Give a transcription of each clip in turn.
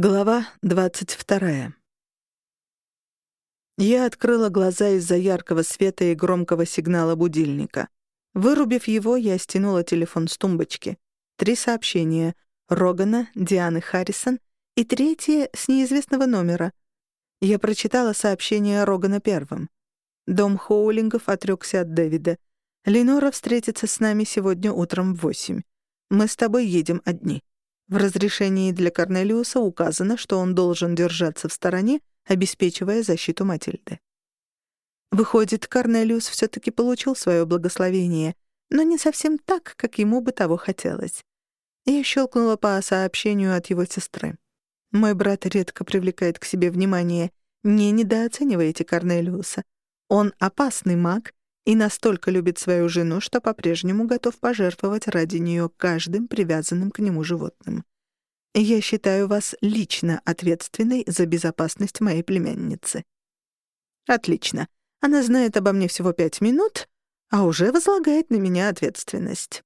Глава двадцать вторая. Я открыла глаза из-за яркого света и громкого сигнала будильника. Вырубив его, я стянула телефон с тумбочки. Три сообщения — Рогана, Дианы Харрисон и третье — с неизвестного номера. Я прочитала сообщение Рогана первым. Дом Хоулингов отрёкся от Дэвида. «Ленора встретится с нами сегодня утром в восемь. Мы с тобой едем одни». В разрешении для Корнелиуса указано, что он должен держаться в стороне, обеспечивая защиту Матильды. Выходит, Корнелиус все-таки получил свое благословение, но не совсем так, как ему бы того хотелось. Я щелкнула по сообщению от его сестры. «Мой брат редко привлекает к себе внимание. Не недооценивайте Корнелиуса. Он опасный маг и настолько любит свою жену, что по-прежнему готов пожертвовать ради нее каждым привязанным к нему животным. Я считаю вас лично ответственной за безопасность моей племянницы». «Отлично. Она знает обо мне всего пять минут, а уже возлагает на меня ответственность».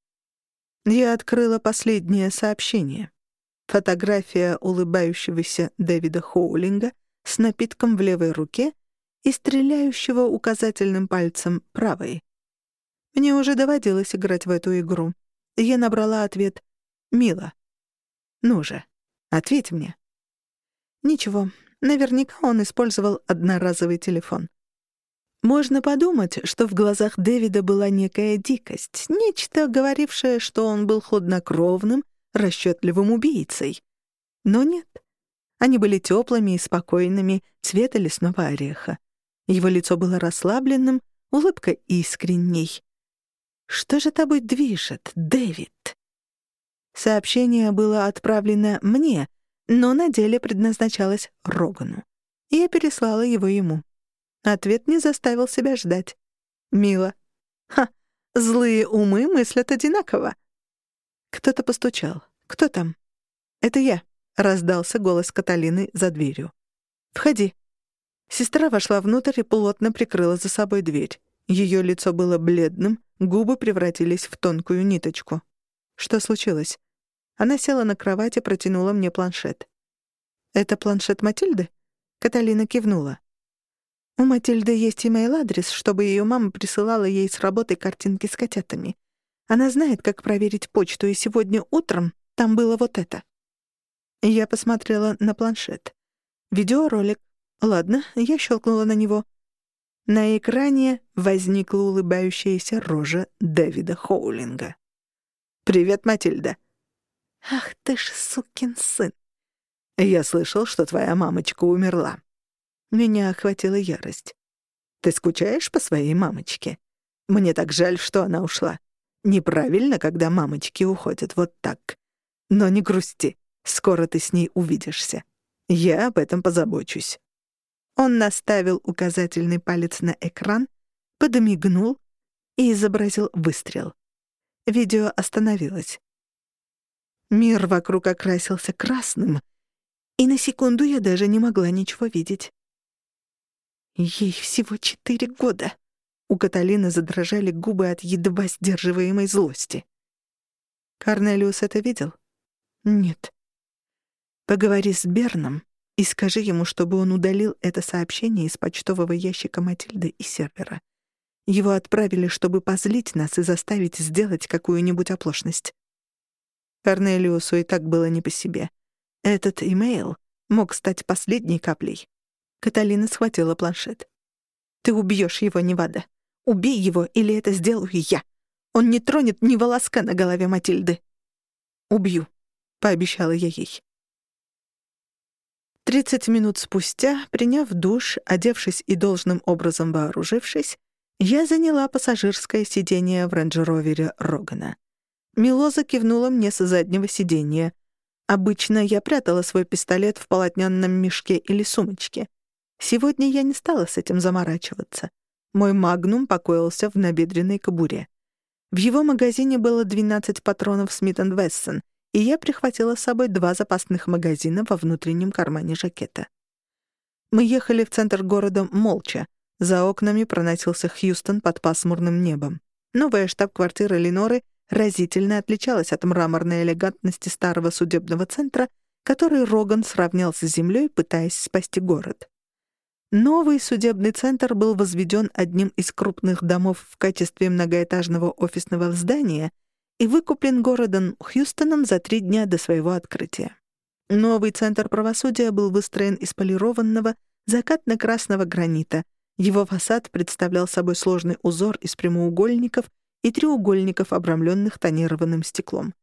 Я открыла последнее сообщение. Фотография улыбающегося Дэвида Хоулинга с напитком в левой руке и стреляющего указательным пальцем правой. Мне уже доводилось играть в эту игру. Я набрала ответ «Мила». «Ну же, ответь мне». Ничего, наверняка он использовал одноразовый телефон. Можно подумать, что в глазах Дэвида была некая дикость, нечто, говорившее, что он был хладнокровным, расчетливым убийцей. Но нет. Они были теплыми и спокойными, цвета лесного ореха. Его лицо было расслабленным, улыбка искренней. «Что же тобой движет, Дэвид?» Сообщение было отправлено мне, но на деле предназначалось Рогану. Я переслала его ему. Ответ не заставил себя ждать. «Мило». «Ха, злые умы мыслят одинаково». Кто-то постучал. «Кто там?» «Это я», — раздался голос Каталины за дверью. «Входи». Сестра вошла внутрь и плотно прикрыла за собой дверь. Ее лицо было бледным, губы превратились в тонкую ниточку. Что случилось? Она села на кровать и протянула мне планшет. «Это планшет Матильды?» Каталина кивнула. «У Матильды есть имейл-адрес, чтобы ее мама присылала ей с работы картинки с котятами. Она знает, как проверить почту, и сегодня утром там было вот это». Я посмотрела на планшет. Видеоролик Ладно, я щелкнула на него. На экране возникла улыбающаяся рожа Дэвида Хоулинга. «Привет, Матильда». «Ах ты ж сукин сын!» «Я слышал, что твоя мамочка умерла». Меня охватила ярость. «Ты скучаешь по своей мамочке? Мне так жаль, что она ушла. Неправильно, когда мамочки уходят вот так. Но не грусти, скоро ты с ней увидишься. Я об этом позабочусь». Он наставил указательный палец на экран, подмигнул и изобразил выстрел. Видео остановилось. Мир вокруг окрасился красным, и на секунду я даже не могла ничего видеть. Ей всего четыре года. У Каталины задрожали губы от едва сдерживаемой злости. Корнелиус это видел? Нет. Поговори с Берном и скажи ему, чтобы он удалил это сообщение из почтового ящика Матильды и сервера. Его отправили, чтобы позлить нас и заставить сделать какую-нибудь оплошность. Корнелиусу и так было не по себе. Этот имейл мог стать последней каплей. Каталина схватила планшет. «Ты убьешь его, Невада. Убей его, или это сделаю я. Он не тронет ни волоска на голове Матильды». «Убью», — пообещала я ей. Тридцать минут спустя, приняв душ, одевшись и должным образом вооружившись, я заняла пассажирское сиденье в рейндж-ровере Рогана. Милоза кивнула мне с заднего сиденья. Обычно я прятала свой пистолет в полотняном мешке или сумочке. Сегодня я не стала с этим заморачиваться. Мой магнум покоился в набедренной кобуре. В его магазине было 12 патронов Смит Вессон, и я прихватила с собой два запасных магазина во внутреннем кармане жакета. Мы ехали в центр города молча. За окнами проносился Хьюстон под пасмурным небом. Новая штаб-квартира Леноры разительно отличалась от мраморной элегантности старого судебного центра который Роган сравнял с землей, пытаясь спасти город. Новый судебный центр был возведен одним из крупных домов в качестве многоэтажного офисного здания и выкуплен городом Хьюстоном за три дня до своего открытия. Новый центр правосудия был выстроен из полированного закатно-красного гранита. Его фасад представлял собой сложный узор из прямоугольников и треугольников, обрамленных тонированным стеклом.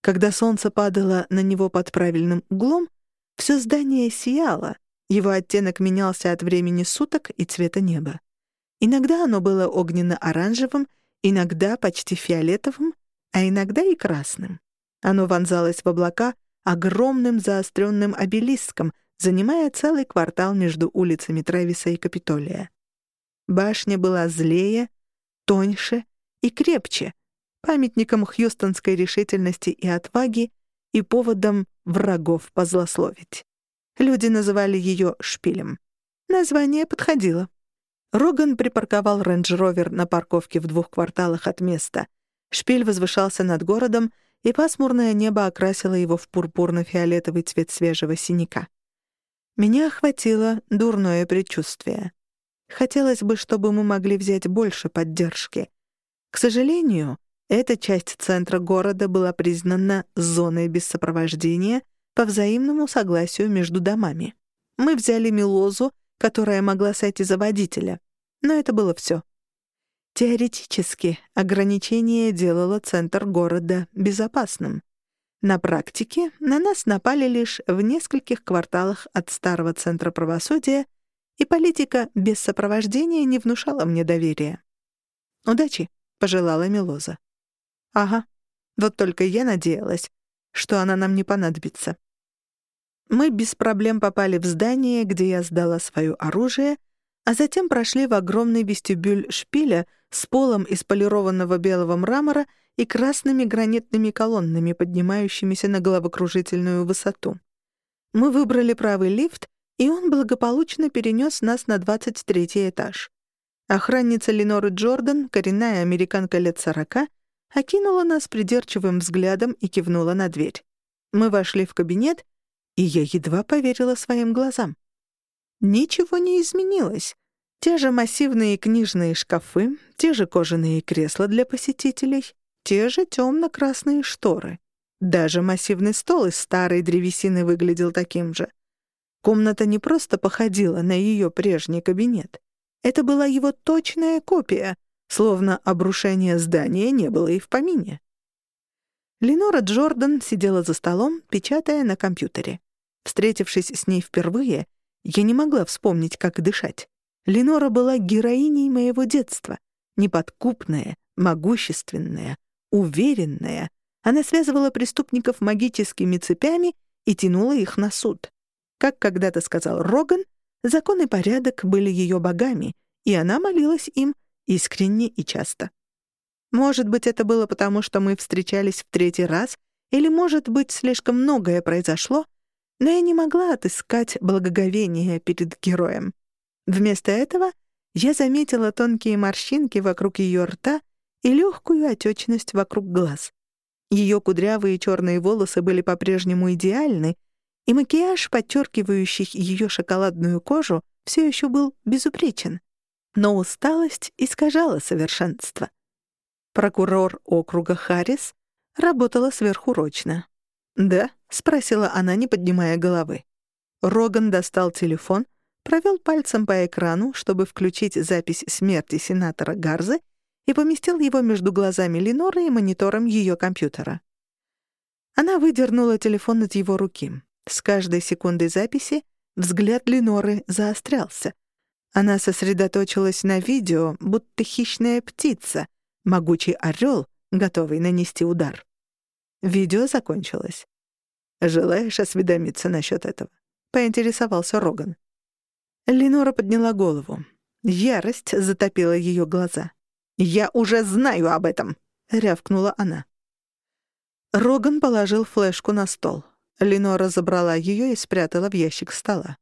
Когда солнце падало на него под правильным углом, все здание сияло, его оттенок менялся от времени суток и цвета неба. Иногда оно было огненно-оранжевым, иногда почти фиолетовым, а иногда и красным. Оно вонзалось в облака огромным заостренным обелиском, занимая целый квартал между улицами Трэвиса и Капитолия. Башня была злее, тоньше и крепче, памятником хьюстонской решительности и отваги и поводом врагов позлословить. Люди называли ее «шпилем». Название подходило. Роган припарковал рейндж-ровер на парковке в двух кварталах от места. Шпиль возвышался над городом, и пасмурное небо окрасило его в пурпурно-фиолетовый цвет свежего синяка. Меня охватило дурное предчувствие. Хотелось бы, чтобы мы могли взять больше поддержки. К сожалению, эта часть центра города была признана зоной без сопровождения по взаимному согласию между домами. Мы взяли Милозу, которая могла сойти за водителя. Но это было все. Теоретически ограничение делало центр города безопасным. На практике на нас напали лишь в нескольких кварталах от старого центра правосудия, и политика без сопровождения не внушала мне доверия. «Удачи», — пожелала Милоза. «Ага. Вот только я надеялась, что она нам не понадобится». Мы без проблем попали в здание, где я сдала свое оружие, а затем прошли в огромный вестибюль шпиля с полом из полированного белого мрамора и красными гранитными колоннами, поднимающимися на головокружительную высоту. Мы выбрали правый лифт, и он благополучно перенес нас на 23 этаж. Охранница Леноры Джордан, коренная американка лет сорока, окинула нас придирчивым взглядом и кивнула на дверь. Мы вошли в кабинет, и я едва поверила своим глазам. Ничего не изменилось. Те же массивные книжные шкафы, те же кожаные кресла для посетителей, те же темно-красные шторы. Даже массивный стол из старой древесины выглядел таким же. Комната не просто походила на ее прежний кабинет. Это была его точная копия, словно обрушение здания не было и в помине. Ленора Джордан сидела за столом, печатая на компьютере. Встретившись с ней впервые, я не могла вспомнить, как дышать. Ленора была героиней моего детства. Неподкупная, могущественная, уверенная. Она связывала преступников магическими цепями и тянула их на суд. Как когда-то сказал Роган, закон и порядок были ее богами, и она молилась им искренне и часто. Может быть, это было потому, что мы встречались в третий раз, или, может быть, слишком многое произошло, но я не могла отыскать благоговение перед героем. Вместо этого я заметила тонкие морщинки вокруг ее рта и легкую отечность вокруг глаз. Ее кудрявые черные волосы были по-прежнему идеальны, и макияж, подчеркивающий ее шоколадную кожу, все еще был безупречен. Но усталость искажала совершенство. Прокурор округа Харрис работала сверхурочно. «Да?» — спросила она, не поднимая головы. Роган достал телефон, провел пальцем по экрану, чтобы включить запись смерти сенатора Гарзы, и поместил его между глазами Леноры и монитором ее компьютера. Она выдернула телефон от его руки. С каждой секундой записи взгляд Леноры заострялся. Она сосредоточилась на видео, будто хищная птица, могучий орел, готовый нанести удар. Видео закончилось. «Желаешь осведомиться насчет этого?» — поинтересовался Роган. Ленора подняла голову. Ярость затопила ее глаза. «Я уже знаю об этом!» — рявкнула она. Роган положил флешку на стол. Ленора забрала ее и спрятала в ящик стола.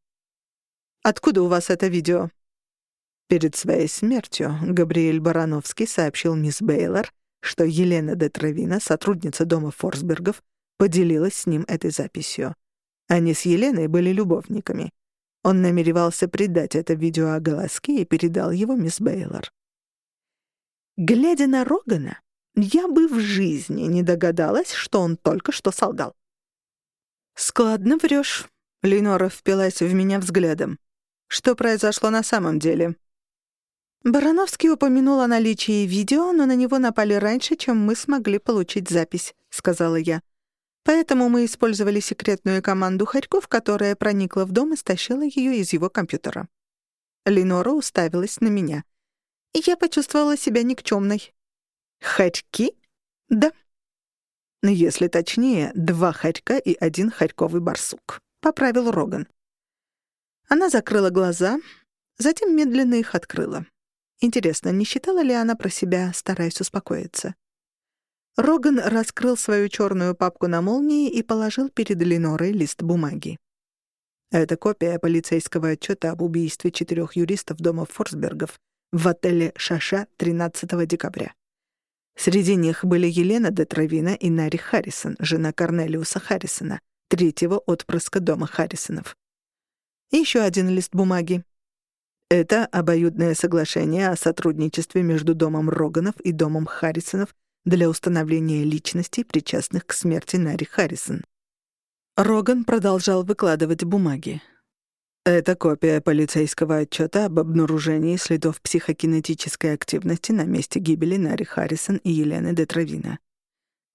«Откуда у вас это видео?» Перед своей смертью Габриэль Барановский сообщил мисс Бейлор, что Елена де Травина, сотрудница дома Форсбергов, поделилась с ним этой записью. Они с Еленой были любовниками. Он намеревался придать это видео огласке и передал его мисс Бейлор. Глядя на Рогана, я бы в жизни не догадалась, что он только что солгал. «Складно врешь», — Ленора впилась в меня взглядом. «Что произошло на самом деле?» Барановский упомянул о наличии видео, но на него напали раньше, чем мы смогли получить запись, сказала я. Поэтому мы использовали секретную команду Харьков, которая проникла в дом и стащила ее из его компьютера. Ленора уставилась на меня. Я почувствовала себя никчемной. «Харьки?» «Да». «Если точнее, два харька и один харьковый барсук», — поправил Роган. Она закрыла глаза, затем медленно их открыла. Интересно, не считала ли она про себя, стараясь успокоиться? Роган раскрыл свою черную папку на молнии и положил перед Ленорой лист бумаги. Это копия полицейского отчета об убийстве четырех юристов дома Форсбергов в отеле «Шаша» 13 декабря. Среди них были Елена Детровина и Нари Харрисон, жена Корнелиуса Харрисона, третьего отпрыска дома Харрисонов. И еще один лист бумаги. Это обоюдное соглашение о сотрудничестве между домом Роганов и домом Харрисонов для установления личностей, причастных к смерти Нари Харрисон. Роган продолжал выкладывать бумаги. Это копия полицейского отчета об обнаружении следов психокинетической активности на месте гибели Нари Харрисон и Елены Детровина.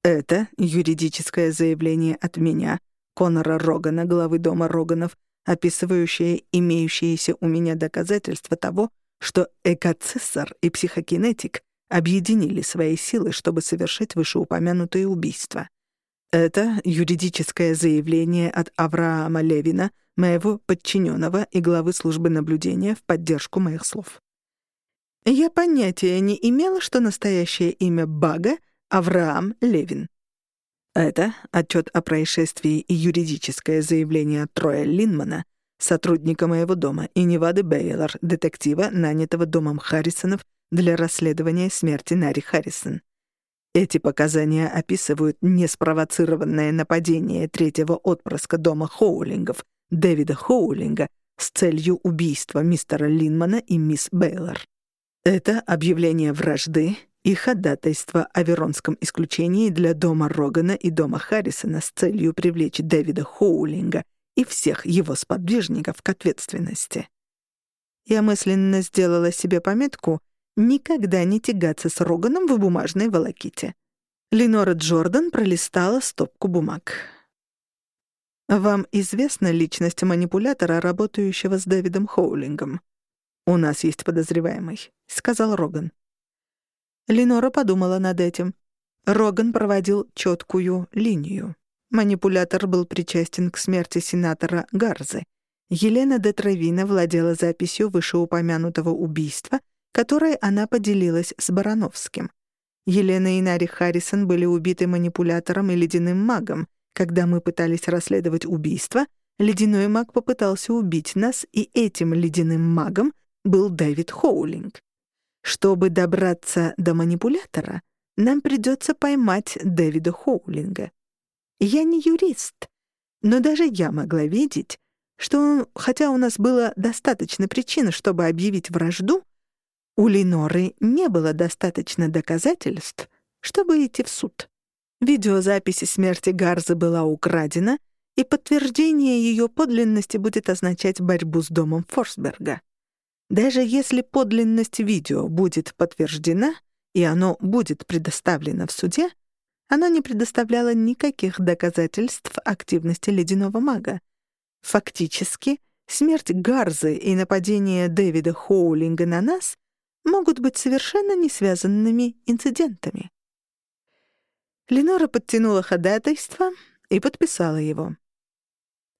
Это юридическое заявление от меня, Конора Рогана, главы дома Роганов, описывающее имеющиеся у меня доказательства того, что экоцессор и психокинетик объединили свои силы, чтобы совершить вышеупомянутые убийства. Это юридическое заявление от Авраама Левина, моего подчиненного и главы службы наблюдения в поддержку моих слов. Я понятия не имела, что настоящее имя Бага — Авраам Левин. Это отчет о происшествии и юридическое заявление Троя Линмана, сотрудника моего дома, и Невады Бейлор, детектива, нанятого домом Харрисонов для расследования смерти Нари Харрисон. Эти показания описывают неспровоцированное нападение третьего отпрыска дома Хоулингов, Дэвида Хоулинга, с целью убийства мистера Линмана и мисс Бейлор. Это объявление вражды, и ходатайство о Веронском исключении для дома Рогана и дома Харрисона с целью привлечь Дэвида Хоулинга и всех его сподвижников к ответственности. Я мысленно сделала себе пометку никогда не тягаться с Роганом в бумажной волоките. Ленора Джордан пролистала стопку бумаг. «Вам известна личность манипулятора, работающего с Дэвидом Хоулингом?» «У нас есть подозреваемый», — сказал Роган. Ленора подумала над этим. Роган проводил четкую линию. Манипулятор был причастен к смерти сенатора Гарзы. Елена де Травина владела записью вышеупомянутого убийства, которое она поделилась с Барановским. Елена и Нари Харрисон были убиты манипулятором и ледяным магом. Когда мы пытались расследовать убийство, ледяной маг попытался убить нас, и этим ледяным магом был Дэвид Хоулинг. Чтобы добраться до манипулятора, нам придется поймать Дэвида Хоулинга. Я не юрист, но даже я могла видеть, что, хотя у нас было достаточно причин, чтобы объявить вражду, у Леноры не было достаточно доказательств, чтобы идти в суд. Видеозапись смерти Гарзы была украдена, и подтверждение ее подлинности будет означать борьбу с домом Форсберга. Даже если подлинность видео будет подтверждена, и оно будет предоставлено в суде, оно не предоставляло никаких доказательств активности ледяного мага. Фактически, смерть Гарзы и нападение Дэвида Хоулинга на нас могут быть совершенно не связанными инцидентами. Ленора подтянула ходатайство и подписала его.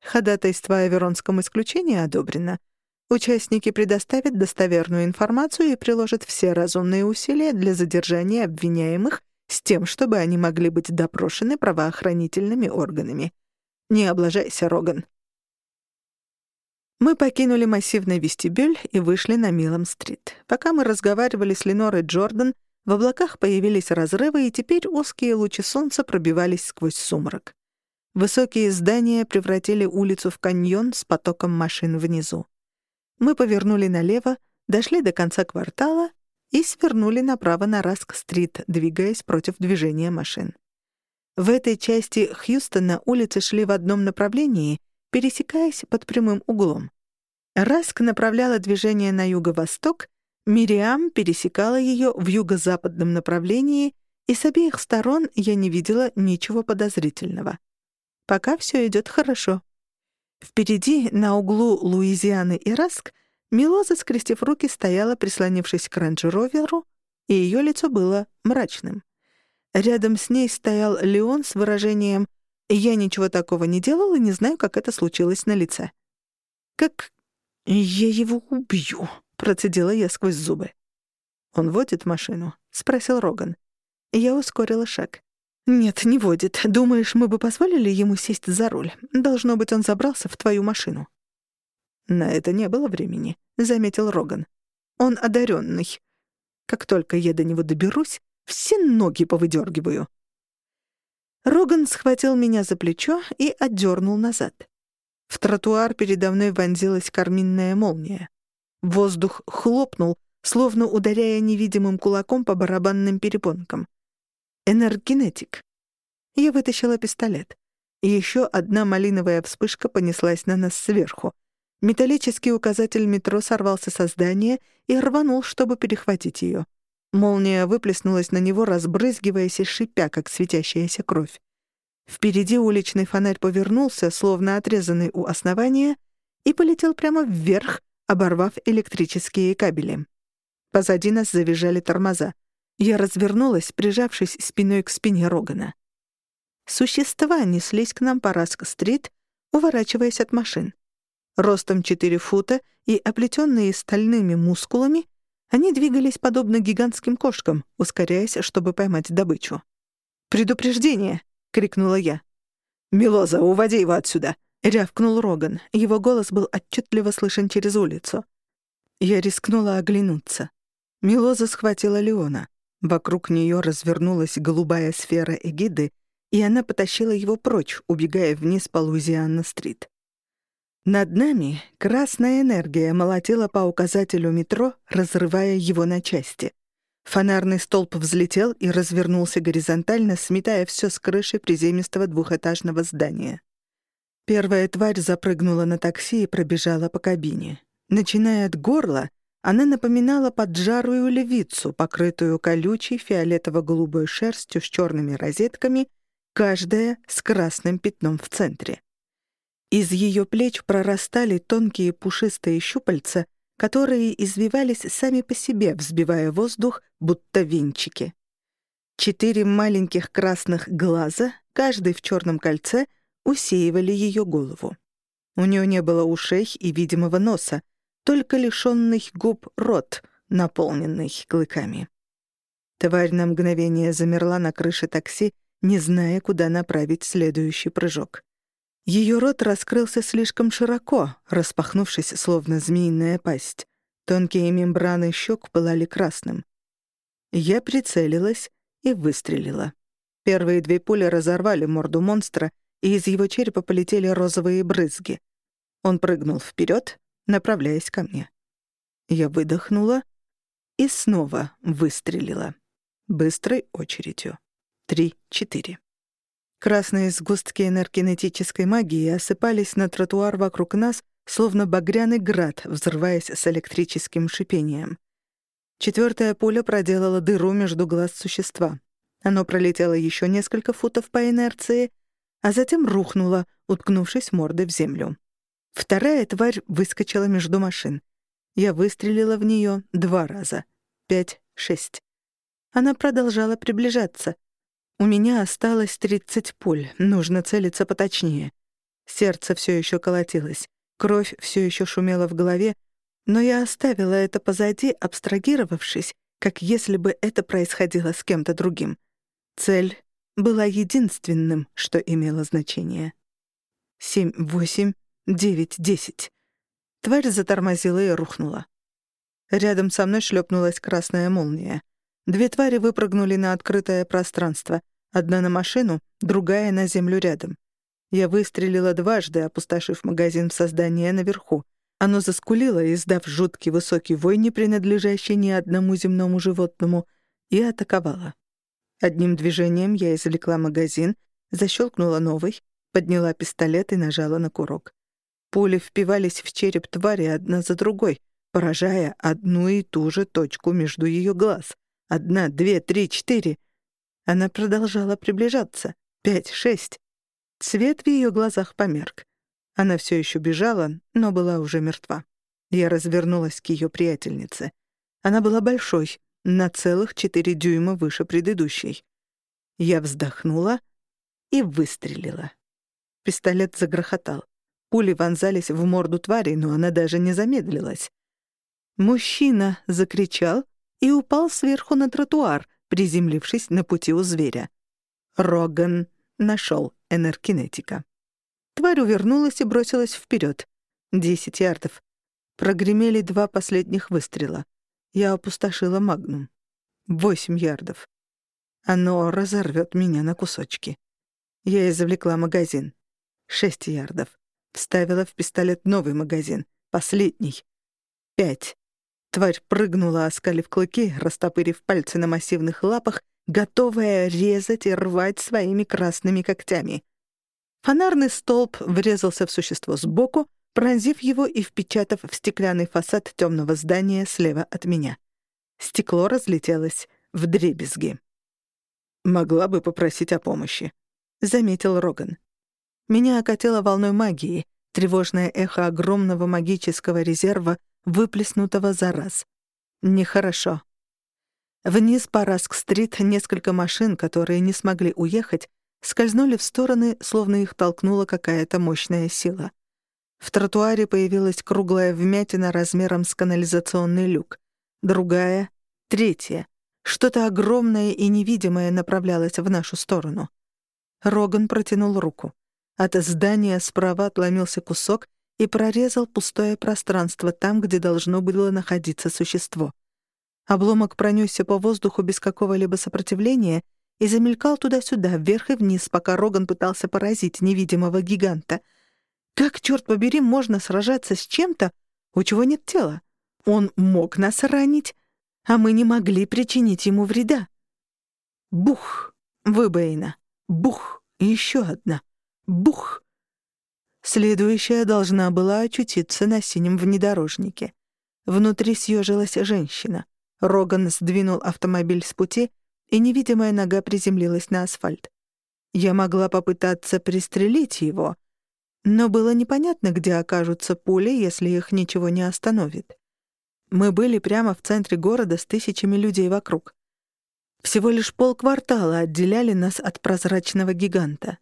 Ходатайство о Веронском исключении одобрено — Участники предоставят достоверную информацию и приложат все разумные усилия для задержания обвиняемых с тем, чтобы они могли быть допрошены правоохранительными органами. Не облажайся, Роган. Мы покинули массивный вестибюль и вышли на Милом-стрит. Пока мы разговаривали с Ленорой Джордан, в облаках появились разрывы, и теперь узкие лучи солнца пробивались сквозь сумрак. Высокие здания превратили улицу в каньон с потоком машин внизу. Мы повернули налево, дошли до конца квартала и свернули направо на Раск-стрит, двигаясь против движения машин. В этой части Хьюстона улицы шли в одном направлении, пересекаясь под прямым углом. Раск направляла движение на юго-восток, Мириам пересекала ее в юго-западном направлении, и с обеих сторон я не видела ничего подозрительного. Пока все идет хорошо. Впереди, на углу Луизианы и Раск, Милоза, скрестив руки, стояла, прислонившись к рейндж-роверу, и ее лицо было мрачным. Рядом с ней стоял Леон с выражением «Я ничего такого не делал и не знаю, как это случилось на лице». «Как я его убью», — процедила я сквозь зубы. «Он водит машину?» — спросил Роган. Я ускорила шаг. «Нет, не водит. Думаешь, мы бы позволили ему сесть за руль? Должно быть, он забрался в твою машину». «На это не было времени», — заметил Роган. «Он одаренный. Как только я до него доберусь, все ноги повыдергиваю». Роган схватил меня за плечо и отдернул назад. В тротуар передо мной вонзилась карминная молния. Воздух хлопнул, словно ударяя невидимым кулаком по барабанным перепонкам. Энергенетик. Я вытащила пистолет. Еще одна малиновая вспышка понеслась на нас сверху. Металлический указатель метро сорвался со здания и рванул, чтобы перехватить ее. Молния выплеснулась на него, разбрызгиваясь и шипя, как светящаяся кровь. Впереди уличный фонарь повернулся, словно отрезанный у основания, и полетел прямо вверх, оборвав электрические кабели. Позади нас завизжали тормоза. Я развернулась, прижавшись спиной к спине Рогана. Существа неслись к нам по Раск-стрит, уворачиваясь от машин. Ростом 4 фута и оплетенные стальными мускулами, они двигались подобно гигантским кошкам, ускоряясь, чтобы поймать добычу. «Предупреждение!» — крикнула я. «Милоза, уводи его отсюда!» — рявкнул Роган. Его голос был отчетливо слышен через улицу. Я рискнула оглянуться. Милоза схватила Леона. Вокруг нее развернулась голубая сфера эгиды, и она потащила его прочь, убегая вниз по Луизианна-стрит. Над нами красная энергия молотила по указателю метро, разрывая его на части. Фонарный столб взлетел и развернулся горизонтально, сметая все с крыши приземистого двухэтажного здания. Первая тварь запрыгнула на такси и пробежала по кабине. Начиная от горла, она напоминала поджарую левицу, покрытую колючей фиолетово-голубой шерстью с черными розетками, каждая с красным пятном в центре. Из ее плеч прорастали тонкие пушистые щупальца, которые извивались сами по себе, взбивая воздух, будто венчики. Четыре маленьких красных глаза, каждый в черном кольце, усеивали ее голову. У нее не было ушей и видимого носа, только лишенный губ рот, наполненный клыками. Тварь на мгновение замерла на крыше такси, не зная, куда направить следующий прыжок. Ее рот раскрылся слишком широко, распахнувшись, словно змеиная пасть. Тонкие мембраны щек пылали красным. Я прицелилась и выстрелила. Первые две пули разорвали морду монстра, и из его черепа полетели розовые брызги. Он прыгнул вперед, направляясь ко мне. Я выдохнула и снова выстрелила. Быстрой очередью. Три-четыре. Красные сгустки энергенетической магии осыпались на тротуар вокруг нас, словно багряный град, взрываясь с электрическим шипением. Четвертая пуля проделала дыру между глаз существа. Оно пролетело еще несколько футов по инерции, а затем рухнуло, уткнувшись мордой в землю. Вторая тварь выскочила между машин. Я выстрелила в нее два раза. Пять, шесть. Она продолжала приближаться. У меня осталось 30 пуль, нужно целиться поточнее. Сердце все еще колотилось, кровь все еще шумела в голове, но я оставила это позади, абстрагировавшись, как если бы это происходило с кем-то другим. Цель была единственным, что имело значение. Семь, восемь, девять, десять. Тварь затормозила и рухнула. Рядом со мной шлепнулась красная молния — Две твари выпрыгнули на открытое пространство. Одна на машину, другая на землю рядом. Я выстрелила дважды, опустошив магазин в создание наверху. Оно заскулило, издав жуткий высокий вой, не принадлежащий ни одному земному животному, и атаковало. Одним движением я извлекла магазин, защелкнула новый, подняла пистолет и нажала на курок. Пули впивались в череп твари одна за другой, поражая одну и ту же точку между ее глаз. Одна, две, три, четыре. Она продолжала приближаться. Пять, шесть. Цвет в ее глазах померк. Она все еще бежала, но была уже мертва. Я развернулась к ее приятельнице. Она была большой, на целых четыре дюйма выше предыдущей. Я вздохнула и выстрелила. Пистолет загрохотал. Пули вонзались в морду твари, но она даже не замедлилась. Мужчина закричал и упал сверху на тротуар, приземлившись на пути у зверя. Роган нашел энергинетика. Тварь увернулась и бросилась вперед. Десять ярдов. Прогремели два последних выстрела. Я опустошила магнум. Восемь ярдов. Оно разорвет меня на кусочки. Я извлекла магазин. Шесть ярдов. Вставила в пистолет новый магазин. Последний. Пять. Тварь прыгнула, оскалив клыки, растопырив пальцы на массивных лапах, готовая резать и рвать своими красными когтями. Фонарный столб врезался в существо сбоку, пронзив его и впечатав в стеклянный фасад темного здания слева от меня. Стекло разлетелось в дребезги. «Могла бы попросить о помощи», — заметил Роган. Меня окатило волной магии, тревожное эхо огромного магического резерва, выплеснутого за раз. Нехорошо. Вниз по Раск-стрит несколько машин, которые не смогли уехать, скользнули в стороны, словно их толкнула какая-то мощная сила. В тротуаре появилась круглая вмятина размером с канализационный люк. Другая, третья. Что-то огромное и невидимое направлялось в нашу сторону. Роган протянул руку. От здания справа отломился кусок и прорезал пустое пространство там, где должно было находиться существо. Обломок пронесся по воздуху без какого-либо сопротивления — и замелькал туда-сюда, вверх и вниз, пока Роган пытался поразить невидимого гиганта. Как, черт побери, можно сражаться с чем-то, у чего нет тела? Он мог нас ранить, а мы не могли причинить ему вреда. Бух! Выбоина. Бух! Еще одна. Бух! Следующая должна была очутиться на синем внедорожнике. Внутри съежилась женщина. Роган сдвинул автомобиль с пути — и невидимая нога приземлилась на асфальт. Я могла попытаться пристрелить его, но было непонятно, где окажутся пули, если их ничего не остановит. Мы были прямо в центре города с тысячами людей вокруг. Всего лишь полквартала отделяли нас от прозрачного гиганта.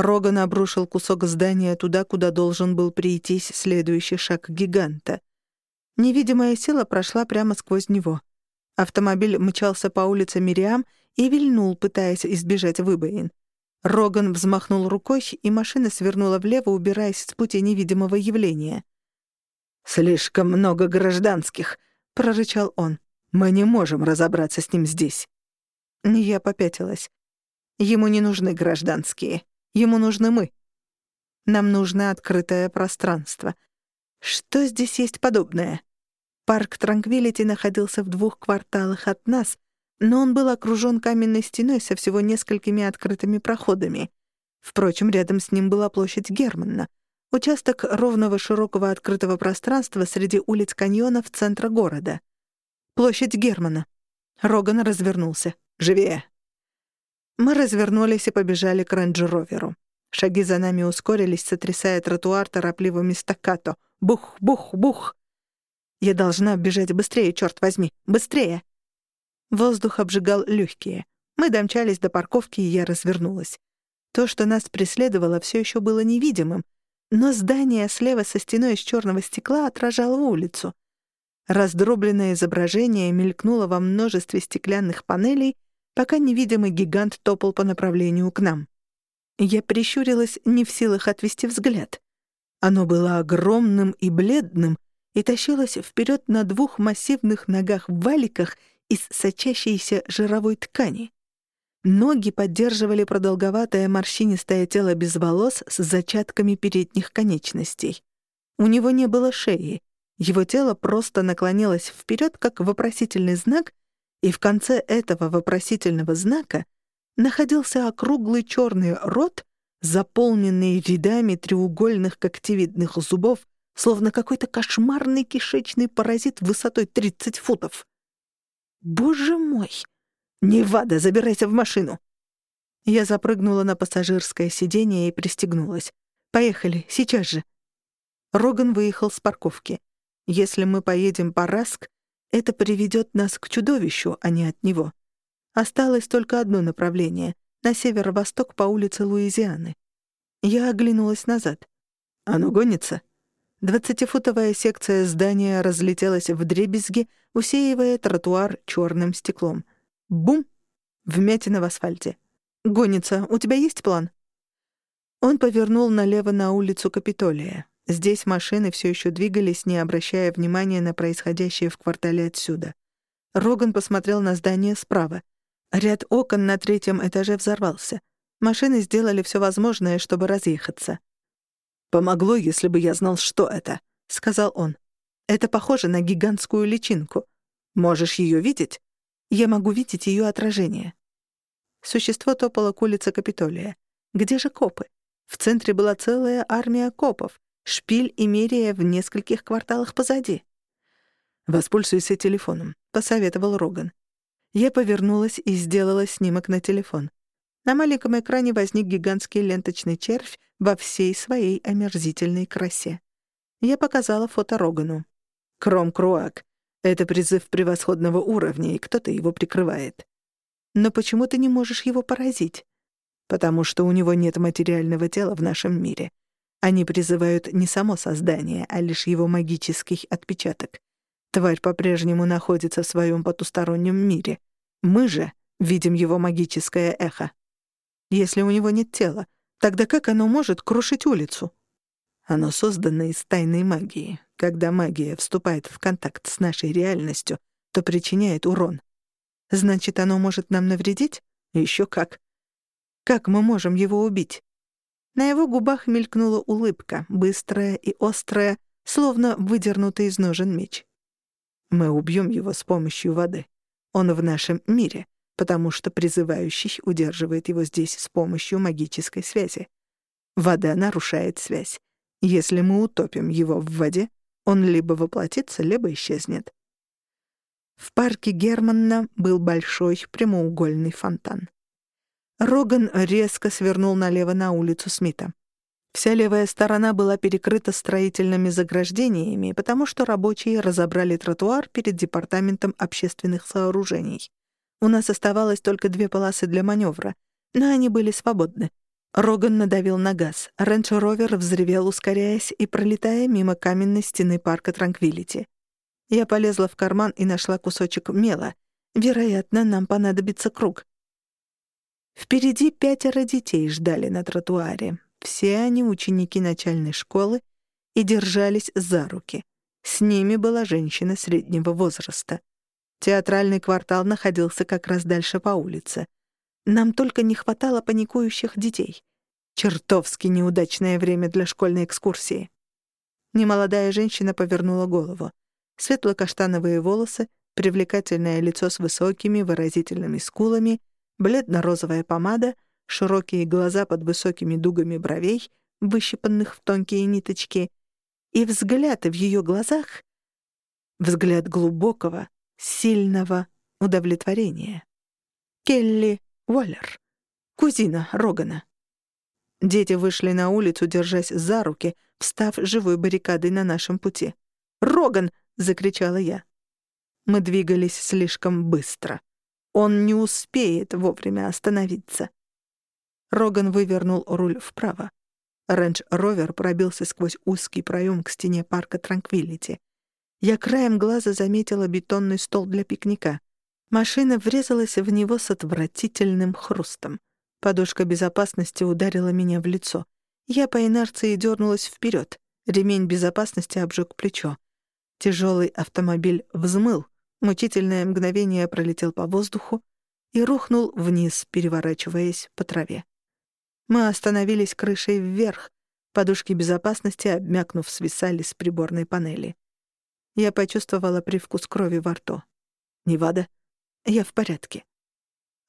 Роган обрушил кусок здания туда, куда должен был прийтись следующий шаг гиганта. Невидимая сила прошла прямо сквозь него. Автомобиль мчался по улице Мириам и вильнул, пытаясь избежать выбоин. Роган взмахнул рукой, и машина свернула влево, убираясь с пути невидимого явления. «Слишком много гражданских», — прорычал он. «Мы не можем разобраться с ним здесь». Я попятилась. Ему не нужны гражданские. Ему нужны мы. Нам нужно открытое пространство. Что здесь есть подобное? Парк Транквилити находился в двух кварталах от нас, но он был окружен каменной стеной со всего несколькими открытыми проходами. Впрочем, рядом с ним была площадь Германна, участок ровного широкого открытого пространства среди улиц каньонов центра города. Площадь Германа. Роган развернулся. «Живее!» Мы развернулись и побежали к рейндж-роверу. Шаги за нами ускорились, сотрясая тротуар торопливыми стаккато. Бух, бух, бух. Я должна бежать быстрее, черт возьми, быстрее. Воздух обжигал легкие. Мы домчались до парковки, и я развернулась. То, что нас преследовало, все еще было невидимым, но здание слева со стеной из черного стекла отражало улицу. Раздробленное изображение мелькнуло во множестве стеклянных панелей, пока невидимый гигант топал по направлению к нам. Я прищурилась, не в силах отвести взгляд. Оно было огромным и бледным, и тащилась вперед на двух массивных ногах-валиках из сочащейся жировой ткани. Ноги поддерживали продолговатое морщинистое тело без волос с зачатками передних конечностей. У него не было шеи. Его тело просто наклонилось вперед, как вопросительный знак, и в конце этого вопросительного знака находился округлый черный рот, заполненный рядами треугольных когтевидных зубов, словно какой-то кошмарный кишечный паразит высотой 30 футов. «Боже мой! Невада, забирайся в машину!» Я запрыгнула на пассажирское сиденье и пристегнулась. «Поехали, сейчас же!» Роган выехал с парковки. Если мы поедем по Раск, это приведет нас к чудовищу, а не от него. Осталось только одно направление — на северо-восток по улице Луизианы. Я оглянулась назад. Оно гонится. Двадцатифутовая секция здания разлетелась в дребезги, усеивая тротуар черным стеклом. Бум! Вмятина в асфальте. «Гонится. У тебя есть план?» Он повернул налево на улицу Капитолия. Здесь машины все еще двигались, не обращая внимания на происходящее в квартале отсюда. Роган посмотрел на здание справа. Ряд окон на третьем этаже взорвался. Машины сделали все возможное, чтобы разъехаться. «Помогло, если бы я знал, что это», — сказал он. «Это похоже на гигантскую личинку. Можешь ее видеть? Я могу видеть ее отражение». Существо топало к улице Капитолия. Где же копы? В центре была целая армия копов. Шпиль и Мерия в нескольких кварталах позади. «Воспользуйся телефоном», — посоветовал Роган. Я повернулась и сделала снимок на телефон. На маленьком экране возник гигантский ленточный червь во всей своей омерзительной красе. Я показала фото Рогану. «Кром Круак. Это призыв превосходного уровня, и кто-то его прикрывает. Но почему ты не можешь его поразить? Потому что у него нет материального тела в нашем мире. Они призывают не само создание, а лишь его магический отпечаток. Тварь по-прежнему находится в своем потустороннем мире. Мы же видим его магическое эхо. Если у него нет тела, тогда как оно может крушить улицу? Оно создано из тайной магии. Когда магия вступает в контакт с нашей реальностью, то причиняет урон. Значит, оно может нам навредить? Еще как. Как мы можем его убить? На его губах мелькнула улыбка, быстрая и острая, словно выдернутый из ножен меч. «Мы убьем его с помощью воды. Он в нашем мире, потому что призывающий удерживает его здесь с помощью магической связи. Вода нарушает связь. Если мы утопим его в воде, он либо воплотится, либо исчезнет. В парке Германна был большой прямоугольный фонтан. Роган резко свернул налево на улицу Смита. Вся левая сторона была перекрыта строительными заграждениями, потому что рабочие разобрали тротуар перед департаментом общественных сооружений. У нас оставалось только две полосы для маневра, но они были свободны. Роган надавил на газ. Рейндж-ровер взревел, ускоряясь и пролетая мимо каменной стены парка Транквилити. Я полезла в карман и нашла кусочек мела. Вероятно, нам понадобится круг. Впереди пятеро детей ждали на тротуаре. Все они ученики начальной школы и держались за руки. С ними была женщина среднего возраста. Театральный квартал находился как раз дальше по улице. Нам только не хватало паникующих детей. Чертовски неудачное время для школьной экскурсии. Немолодая женщина повернула голову. Светло-каштановые волосы, привлекательное лицо с высокими выразительными скулами бледно-розовая помада, широкие глаза под высокими дугами бровей, выщипанных в тонкие ниточки, и взгляд в ее глазах — взгляд глубокого, сильного удовлетворения. Келли Уоллер, кузина Рогана. Дети вышли на улицу, держась за руки, встав живой баррикадой на нашем пути. «Роган!» — закричала я. Мы двигались слишком быстро. Он не успеет вовремя остановиться. Роган вывернул руль вправо. Рейндж-ровер пробился сквозь узкий проем к стене парка Транквилити. Я краем глаза заметила бетонный стол для пикника. Машина врезалась в него с отвратительным хрустом. Подушка безопасности ударила меня в лицо. Я по инерции дернулась вперед. Ремень безопасности обжег плечо. Тяжелый автомобиль взмыл — Мучительное мгновение пролетел по воздуху, и рухнул вниз, переворачиваясь по траве. Мы остановились крышей вверх, подушки безопасности, обмякнув, свисали с приборной панели. Я почувствовала привкус крови во рту. «Невада, я в порядке».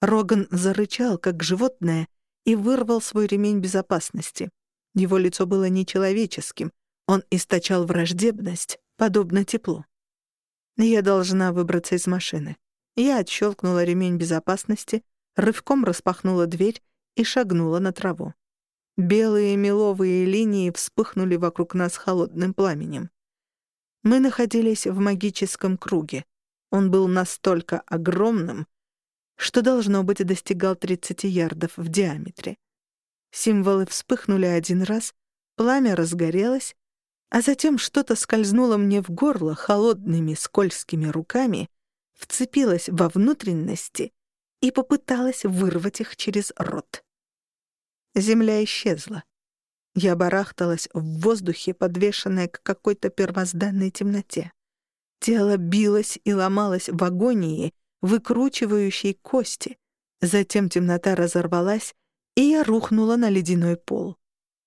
Роган зарычал, как животное, и вырвал свой ремень безопасности. Его лицо было нечеловеческим, он источал враждебность, подобно теплу. Я должна выбраться из машины. Я отщелкнула ремень безопасности, рывком распахнула дверь и шагнула на траву. Белые меловые линии вспыхнули вокруг нас холодным пламенем. Мы находились в магическом круге. Он был настолько огромным, что, должно быть, достигал 30 ярдов в диаметре. Символы вспыхнули один раз, пламя разгорелось, а затем что-то скользнуло мне в горло холодными скользкими руками, вцепилось во внутренности и попыталась вырвать их через рот. Земля исчезла. Я барахталась в воздухе, подвешенная к какой-то первозданной темноте. Тело билось и ломалось в агонии, выкручивающей кости. Затем темнота разорвалась, и я рухнула на ледяной пол.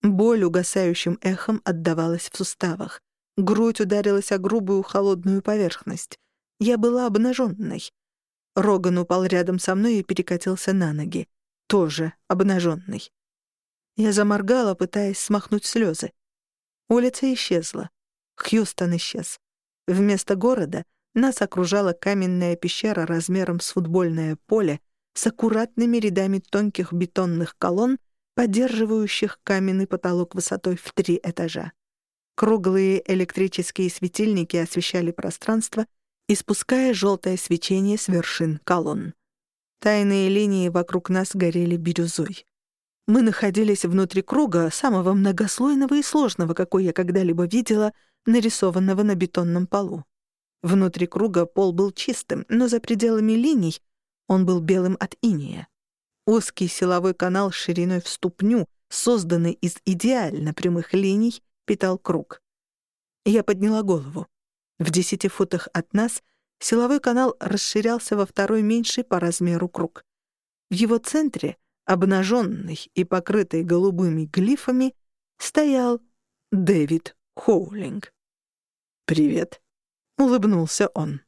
Боль угасающим эхом отдавалась в суставах. Грудь ударилась о грубую холодную поверхность. Я была обнаженной. Роган упал рядом со мной и перекатился на ноги. Тоже обнаженный. Я заморгала, пытаясь смахнуть слезы. Улица исчезла. Хьюстон исчез. Вместо города нас окружала каменная пещера размером с футбольное поле с аккуратными рядами тонких бетонных колонн, поддерживающих каменный потолок высотой в три этажа. Круглые электрические светильники освещали пространство, испуская желтое свечение с вершин колонн. Тайные линии вокруг нас горели бирюзой. Мы находились внутри круга, самого многослойного и сложного, какой я когда-либо видела, нарисованного на бетонном полу. Внутри круга пол был чистым, но за пределами линий он был белым от иния. Узкий силовой канал шириной в ступню, созданный из идеально прямых линий, питал круг. Я подняла голову. В десяти футах от нас силовой канал расширялся во второй меньший по размеру круг. В его центре, обнаженный и покрытый голубыми глифами, стоял Дэвид Хоулинг. «Привет», — улыбнулся он.